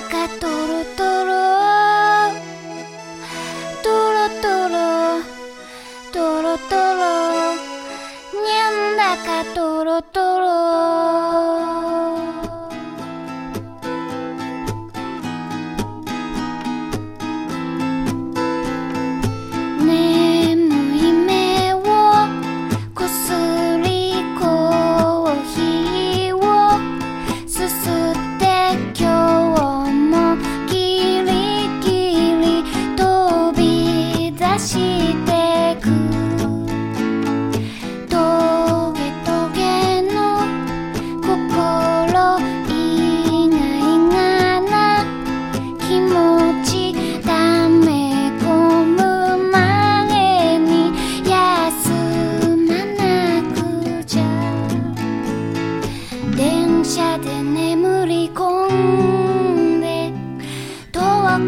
中トロトロ。トロトロ。トロトロ。にゃんだかトロトロ。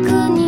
可你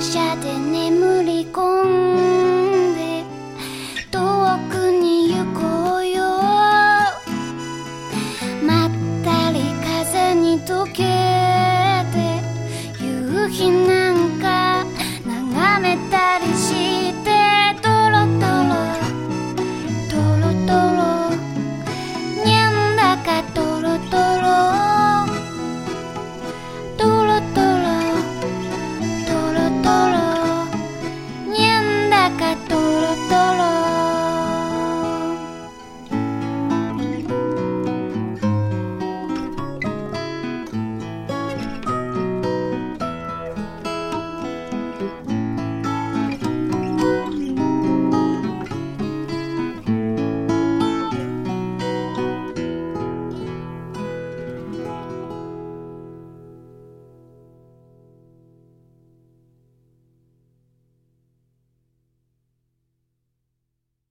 車で眠り込む